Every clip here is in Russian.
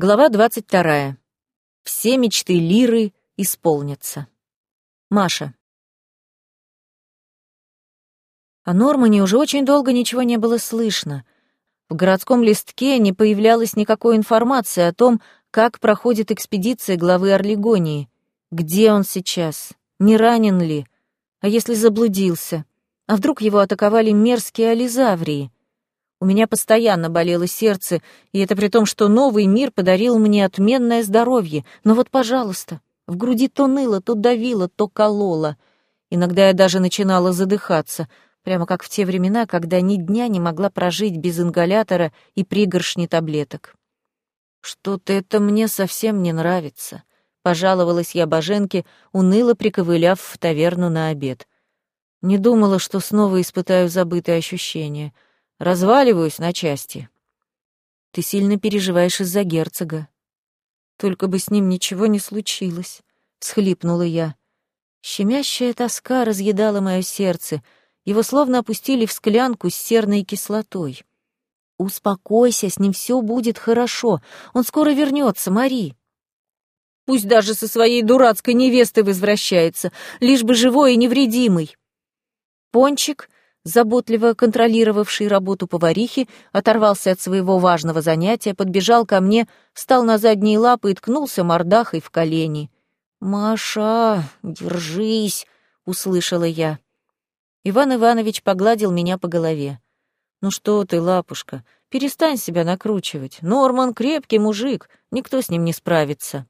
Глава двадцать вторая. Все мечты Лиры исполнятся. Маша. О Нормане уже очень долго ничего не было слышно. В городском листке не появлялась никакой информации о том, как проходит экспедиция главы Орлегонии. Где он сейчас? Не ранен ли? А если заблудился? А вдруг его атаковали мерзкие ализаврии? У меня постоянно болело сердце, и это при том, что новый мир подарил мне отменное здоровье. Но вот, пожалуйста, в груди то ныло, то давило, то кололо. Иногда я даже начинала задыхаться, прямо как в те времена, когда ни дня не могла прожить без ингалятора и пригоршни таблеток. «Что-то это мне совсем не нравится», — пожаловалась я Боженке, уныло приковыляв в таверну на обед. Не думала, что снова испытаю забытые ощущения. Разваливаюсь на части. Ты сильно переживаешь из-за герцога. Только бы с ним ничего не случилось, — всхлипнула я. Щемящая тоска разъедала мое сердце. Его словно опустили в склянку с серной кислотой. Успокойся, с ним все будет хорошо. Он скоро вернется, Мари. Пусть даже со своей дурацкой невестой возвращается, лишь бы живой и невредимый. Пончик, заботливо контролировавший работу поварихи, оторвался от своего важного занятия, подбежал ко мне, встал на задние лапы и ткнулся мордахой в колени. «Маша, держись!» — услышала я. Иван Иванович погладил меня по голове. «Ну что ты, лапушка, перестань себя накручивать. Норман крепкий мужик, никто с ним не справится».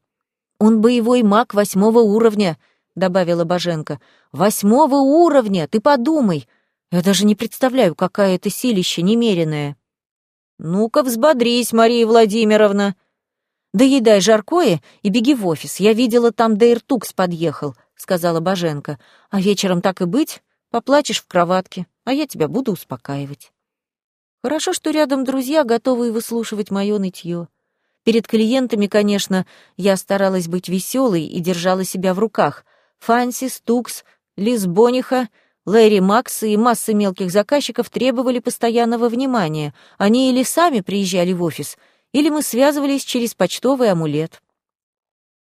«Он боевой маг восьмого уровня», добавила Боженко. «Восьмого уровня, ты подумай! Я даже не представляю, какая это силища немеренная». «Ну-ка, взбодрись, Мария Владимировна!» «Доедай жаркое и беги в офис. Я видела, там Дейртукс подъехал», — сказала Боженко. «А вечером так и быть, поплачешь в кроватке, а я тебя буду успокаивать». Хорошо, что рядом друзья, готовые выслушивать мое нытье. Перед клиентами, конечно, я старалась быть веселой и держала себя в руках — Фанси, Стукс, Лиз Бониха, Лэри Макс и масса мелких заказчиков требовали постоянного внимания. Они или сами приезжали в офис, или мы связывались через почтовый амулет.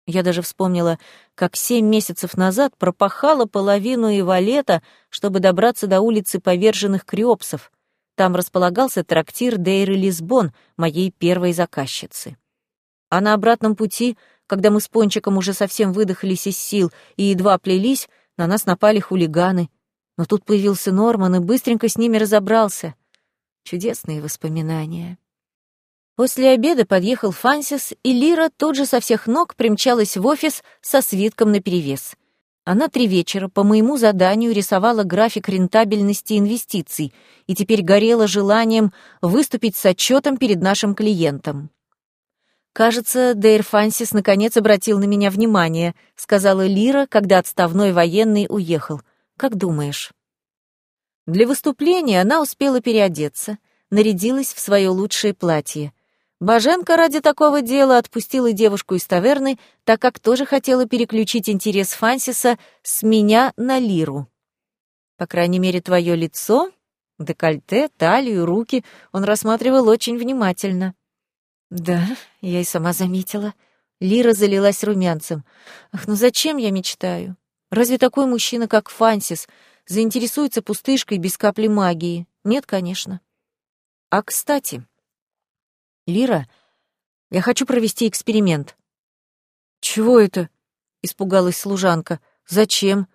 Я даже вспомнила, как семь месяцев назад пропахала половину Ивалета, чтобы добраться до улицы поверженных криопсов. Там располагался трактир Дейры Лисбон, моей первой заказчицы. А на обратном пути когда мы с Пончиком уже совсем выдохлись из сил и едва плелись, на нас напали хулиганы. Но тут появился Норман и быстренько с ними разобрался. Чудесные воспоминания. После обеда подъехал Фансис, и Лира тут же со всех ног примчалась в офис со свитком наперевес. Она три вечера по моему заданию рисовала график рентабельности инвестиций и теперь горела желанием выступить с отчетом перед нашим клиентом. «Кажется, Дейр Фансис наконец обратил на меня внимание», — сказала Лира, когда отставной военный уехал. «Как думаешь?» Для выступления она успела переодеться, нарядилась в свое лучшее платье. Баженка ради такого дела отпустила девушку из таверны, так как тоже хотела переключить интерес Фансиса с меня на Лиру. По крайней мере, твое лицо, декольте, талию, руки он рассматривал очень внимательно. Да, я и сама заметила. Лира залилась румянцем. Ах, ну зачем я мечтаю? Разве такой мужчина, как Фансис, заинтересуется пустышкой без капли магии? Нет, конечно. А кстати, Лира, я хочу провести эксперимент. Чего это? Испугалась служанка. Зачем?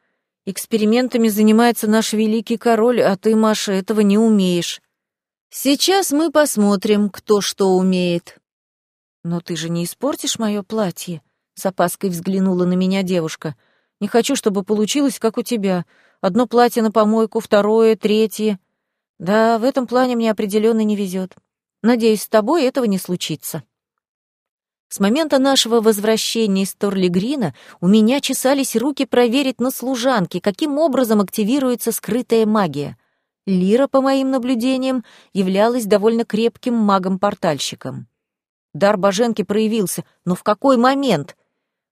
Экспериментами занимается наш великий король, а ты, Маша, этого не умеешь. Сейчас мы посмотрим, кто что умеет. «Но ты же не испортишь мое платье?» — с опаской взглянула на меня девушка. «Не хочу, чтобы получилось, как у тебя. Одно платье на помойку, второе, третье. Да, в этом плане мне определенно не везет. Надеюсь, с тобой этого не случится». С момента нашего возвращения из Торлигрина у меня чесались руки проверить на служанке, каким образом активируется скрытая магия. Лира, по моим наблюдениям, являлась довольно крепким магом-портальщиком. Дар Боженки проявился, но в какой момент?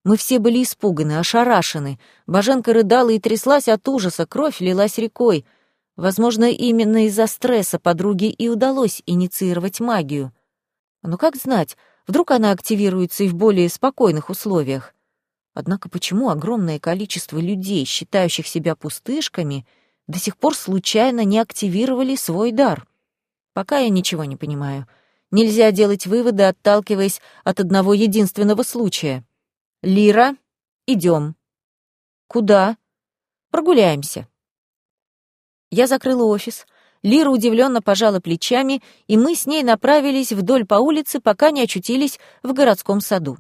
Мы все были испуганы, ошарашены. Боженка рыдала и тряслась от ужаса, кровь лилась рекой. Возможно, именно из-за стресса подруге и удалось инициировать магию. Но как знать, Вдруг она активируется и в более спокойных условиях. Однако почему огромное количество людей, считающих себя пустышками, до сих пор случайно не активировали свой дар? Пока я ничего не понимаю. Нельзя делать выводы, отталкиваясь от одного единственного случая. «Лира, идем». «Куда?» «Прогуляемся». Я закрыла офис. Лира удивленно пожала плечами, и мы с ней направились вдоль по улице, пока не очутились в городском саду.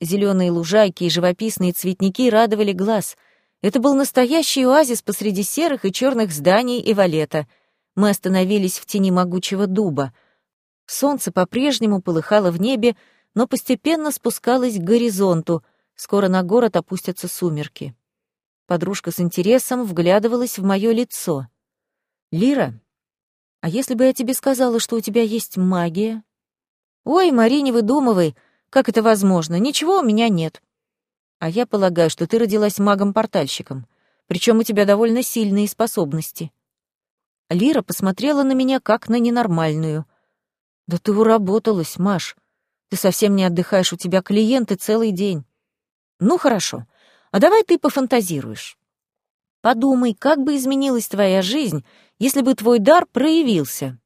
Зеленые лужайки и живописные цветники радовали глаз. Это был настоящий оазис посреди серых и черных зданий и валета. Мы остановились в тени могучего дуба. Солнце по-прежнему полыхало в небе, но постепенно спускалось к горизонту. Скоро на город опустятся сумерки. Подружка с интересом вглядывалась в мое лицо. «Лира, а если бы я тебе сказала, что у тебя есть магия?» «Ой, Мари, не выдумывай!» Как это возможно? Ничего у меня нет. А я полагаю, что ты родилась магом-портальщиком. Причем у тебя довольно сильные способности. Лира посмотрела на меня как на ненормальную. Да ты уработалась, Маш. Ты совсем не отдыхаешь, у тебя клиенты целый день. Ну хорошо. А давай ты пофантазируешь. Подумай, как бы изменилась твоя жизнь, если бы твой дар проявился.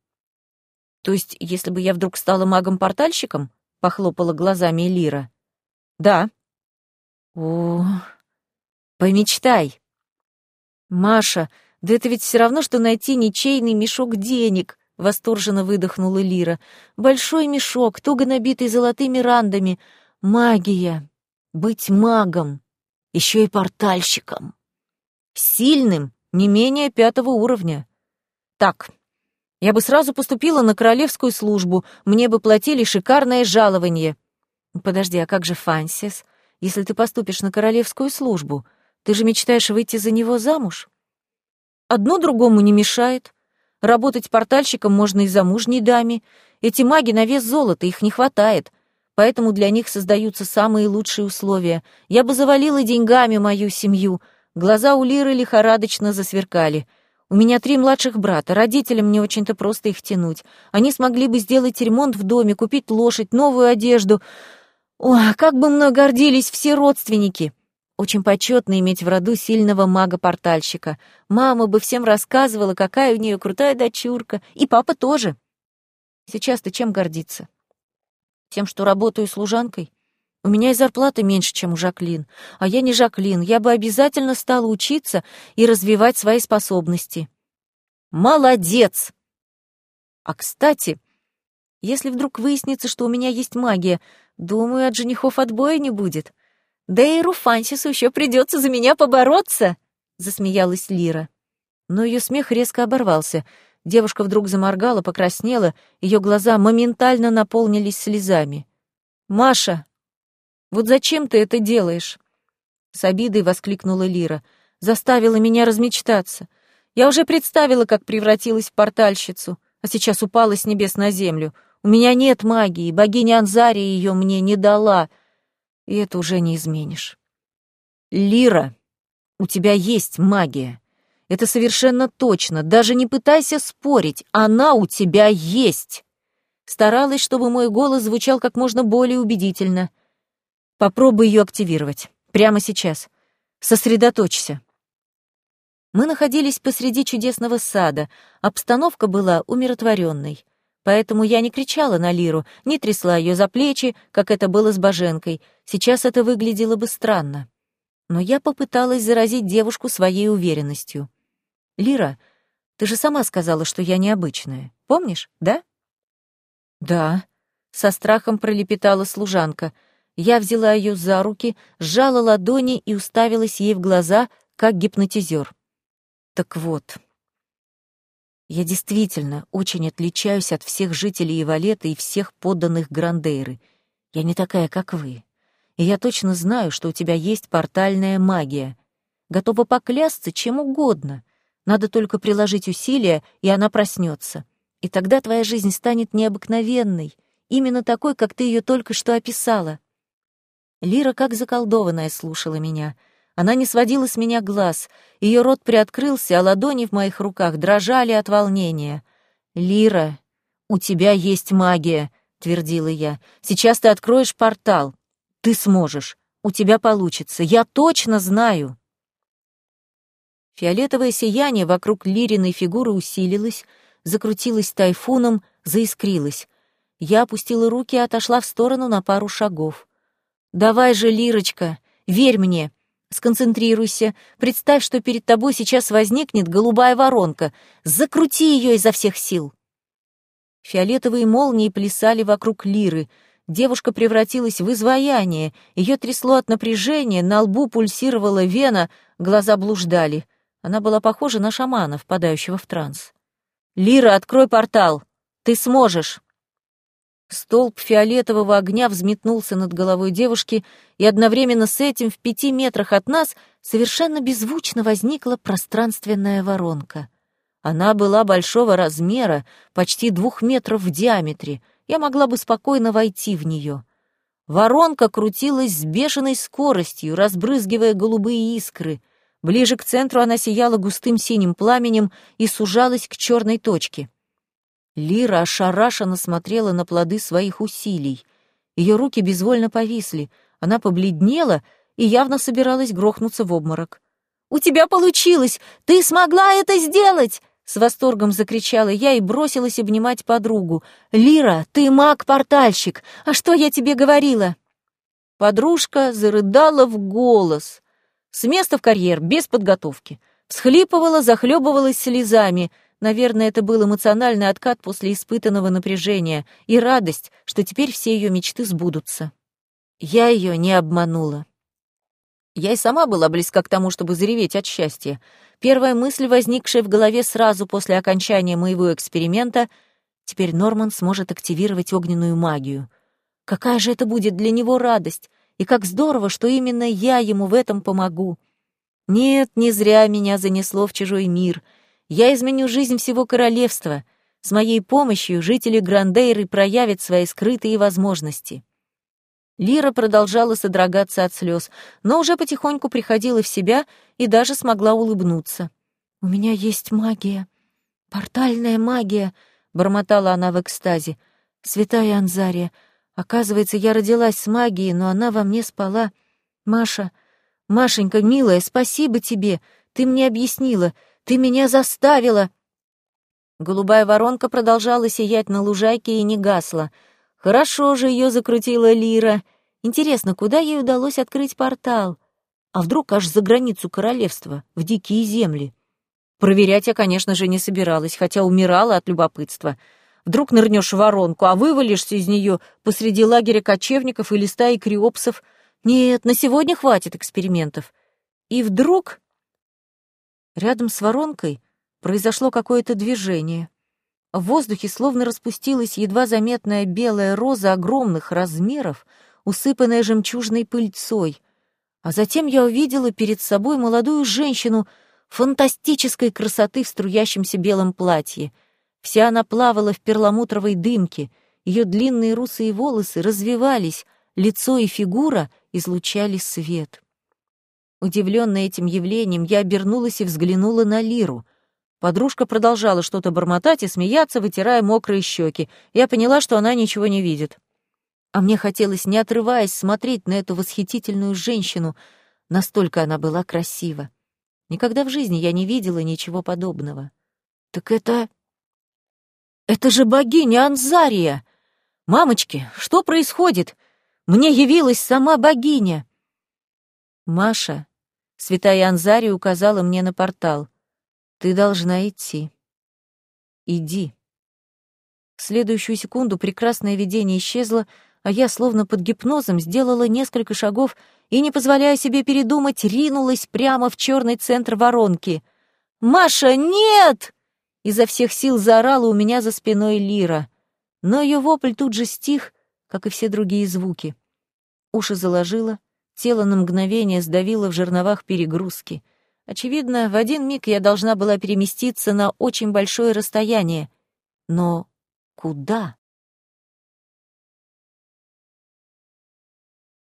То есть, если бы я вдруг стала магом-портальщиком? похлопала глазами Лира. Да. О, помечтай. Маша, да это ведь все равно, что найти ничейный мешок денег, восторженно выдохнула Лира. Большой мешок, туго набитый золотыми рандами. Магия. Быть магом. Еще и портальщиком. Сильным, не менее пятого уровня. Так, я бы сразу поступила на королевскую службу, мне бы платили шикарное жалование. Подожди, а как же Фансис? Если ты поступишь на королевскую службу, ты же мечтаешь выйти за него замуж? Одно другому не мешает. Работать портальщиком можно и замужней даме. Эти маги на вес золота, их не хватает. Поэтому для них создаются самые лучшие условия. Я бы завалила деньгами мою семью. Глаза у Лиры лихорадочно засверкали — у меня три младших брата, родителям не очень-то просто их тянуть. Они смогли бы сделать ремонт в доме, купить лошадь, новую одежду. О, как бы мной гордились все родственники. Очень почетно иметь в роду сильного мага-портальщика. Мама бы всем рассказывала, какая у нее крутая дочурка, и папа тоже. Сейчас ты чем гордиться? Тем, что работаю служанкой? У меня и зарплата меньше, чем у Жаклин. А я не Жаклин, я бы обязательно стала учиться и развивать свои способности. Молодец! А, кстати, если вдруг выяснится, что у меня есть магия, думаю, от женихов отбоя не будет. Да и Руфансису еще придется за меня побороться, засмеялась Лира. Но ее смех резко оборвался. Девушка вдруг заморгала, покраснела, ее глаза моментально наполнились слезами. «Маша, вот зачем ты это делаешь?» С обидой воскликнула Лира. «Заставила меня размечтаться. Я уже представила, как превратилась в портальщицу, а сейчас упала с небес на землю. У меня нет магии, богиня Анзария ее мне не дала. И это уже не изменишь». «Лира, у тебя есть магия. Это совершенно точно. Даже не пытайся спорить. Она у тебя есть». Старалась, чтобы мой голос звучал как можно более убедительно — Попробуй ее активировать. Прямо сейчас. Сосредоточься. Мы находились посреди чудесного сада. Обстановка была умиротворенной. Поэтому я не кричала на Лиру, не трясла ее за плечи, как это было с Боженкой. Сейчас это выглядело бы странно. Но я попыталась заразить девушку своей уверенностью. «Лира, ты же сама сказала, что я необычная. Помнишь, да?» «Да», — со страхом пролепетала служанка — я взяла ее за руки, сжала ладони и уставилась ей в глаза, как гипнотизер. Так вот, я действительно очень отличаюсь от всех жителей Ивалета и всех подданных Грандейры. Я не такая, как вы. И я точно знаю, что у тебя есть портальная магия. Готова поклясться чем угодно. Надо только приложить усилия, и она проснется. И тогда твоя жизнь станет необыкновенной, именно такой, как ты ее только что описала. Лира, как заколдованная, слушала меня. Она не сводила с меня глаз. Ее рот приоткрылся, а ладони в моих руках дрожали от волнения. «Лира, у тебя есть магия», — твердила я. «Сейчас ты откроешь портал. Ты сможешь. У тебя получится. Я точно знаю». Фиолетовое сияние вокруг Лириной фигуры усилилось, закрутилось тайфуном, заискрилось. Я опустила руки и отошла в сторону на пару шагов. «Давай же, Лирочка, верь мне, сконцентрируйся, представь, что перед тобой сейчас возникнет голубая воронка, закрути ее изо всех сил». Фиолетовые молнии плясали вокруг Лиры, девушка превратилась в изваяние, ее трясло от напряжения, на лбу пульсировала вена, глаза блуждали. Она была похожа на шамана, впадающего в транс. «Лира, открой портал! Ты сможешь!» Столб фиолетового огня взметнулся над головой девушки, и одновременно с этим в пяти метрах от нас совершенно беззвучно возникла пространственная воронка. Она была большого размера, почти двух метров в диаметре. Я могла бы спокойно войти в нее. Воронка крутилась с бешеной скоростью, разбрызгивая голубые искры. Ближе к центру она сияла густым синим пламенем и сужалась к черной точке. Лира ошарашенно смотрела на плоды своих усилий. Ее руки безвольно повисли, она побледнела и явно собиралась грохнуться в обморок. «У тебя получилось! Ты смогла это сделать!» С восторгом закричала я и бросилась обнимать подругу. «Лира, ты маг-портальщик! А что я тебе говорила?» Подружка зарыдала в голос. С места в карьер, без подготовки. Всхлипывала, захлебывалась слезами — Наверное, это был эмоциональный откат после испытанного напряжения и радость, что теперь все ее мечты сбудутся. Я ее не обманула. Я и сама была близка к тому, чтобы зареветь от счастья. Первая мысль, возникшая в голове сразу после окончания моего эксперимента, теперь Норман сможет активировать огненную магию. Какая же это будет для него радость, и как здорово, что именно я ему в этом помогу. Нет, не зря меня занесло в чужой мир — я изменю жизнь всего королевства. С моей помощью жители Грандейры проявят свои скрытые возможности. Лира продолжала содрогаться от слез, но уже потихоньку приходила в себя и даже смогла улыбнуться. «У меня есть магия, портальная магия», — бормотала она в экстазе. «Святая Анзария, оказывается, я родилась с магией, но она во мне спала. Маша, Машенька, милая, спасибо тебе, ты мне объяснила, ты меня заставила!» Голубая воронка продолжала сиять на лужайке и не гасла. Хорошо же ее закрутила Лира. Интересно, куда ей удалось открыть портал? А вдруг аж за границу королевства, в дикие земли? Проверять я, конечно же, не собиралась, хотя умирала от любопытства. Вдруг нырнешь в воронку, а вывалишься из нее посреди лагеря кочевников или стаи криопсов. Нет, на сегодня хватит экспериментов. И вдруг Рядом с воронкой произошло какое-то движение. В воздухе словно распустилась едва заметная белая роза огромных размеров, усыпанная жемчужной пыльцой. А затем я увидела перед собой молодую женщину фантастической красоты в струящемся белом платье. Вся она плавала в перламутровой дымке, ее длинные русые волосы развивались, лицо и фигура излучали свет. Удивленная этим явлением, я обернулась и взглянула на Лиру. Подружка продолжала что-то бормотать и смеяться, вытирая мокрые щеки. Я поняла, что она ничего не видит. А мне хотелось, не отрываясь, смотреть на эту восхитительную женщину. Настолько она была красива. Никогда в жизни я не видела ничего подобного. Так это... Это же богиня Анзария! Мамочки, что происходит? Мне явилась сама богиня. Маша, Святая Анзари указала мне на портал. «Ты должна идти. Иди». В следующую секунду прекрасное видение исчезло, а я, словно под гипнозом, сделала несколько шагов и, не позволяя себе передумать, ринулась прямо в черный центр воронки. «Маша, нет!» Изо всех сил заорала у меня за спиной Лира. Но ее вопль тут же стих, как и все другие звуки. Уши заложила, Тело на мгновение сдавило в жерновах перегрузки. Очевидно, в один миг я должна была переместиться на очень большое расстояние. Но куда?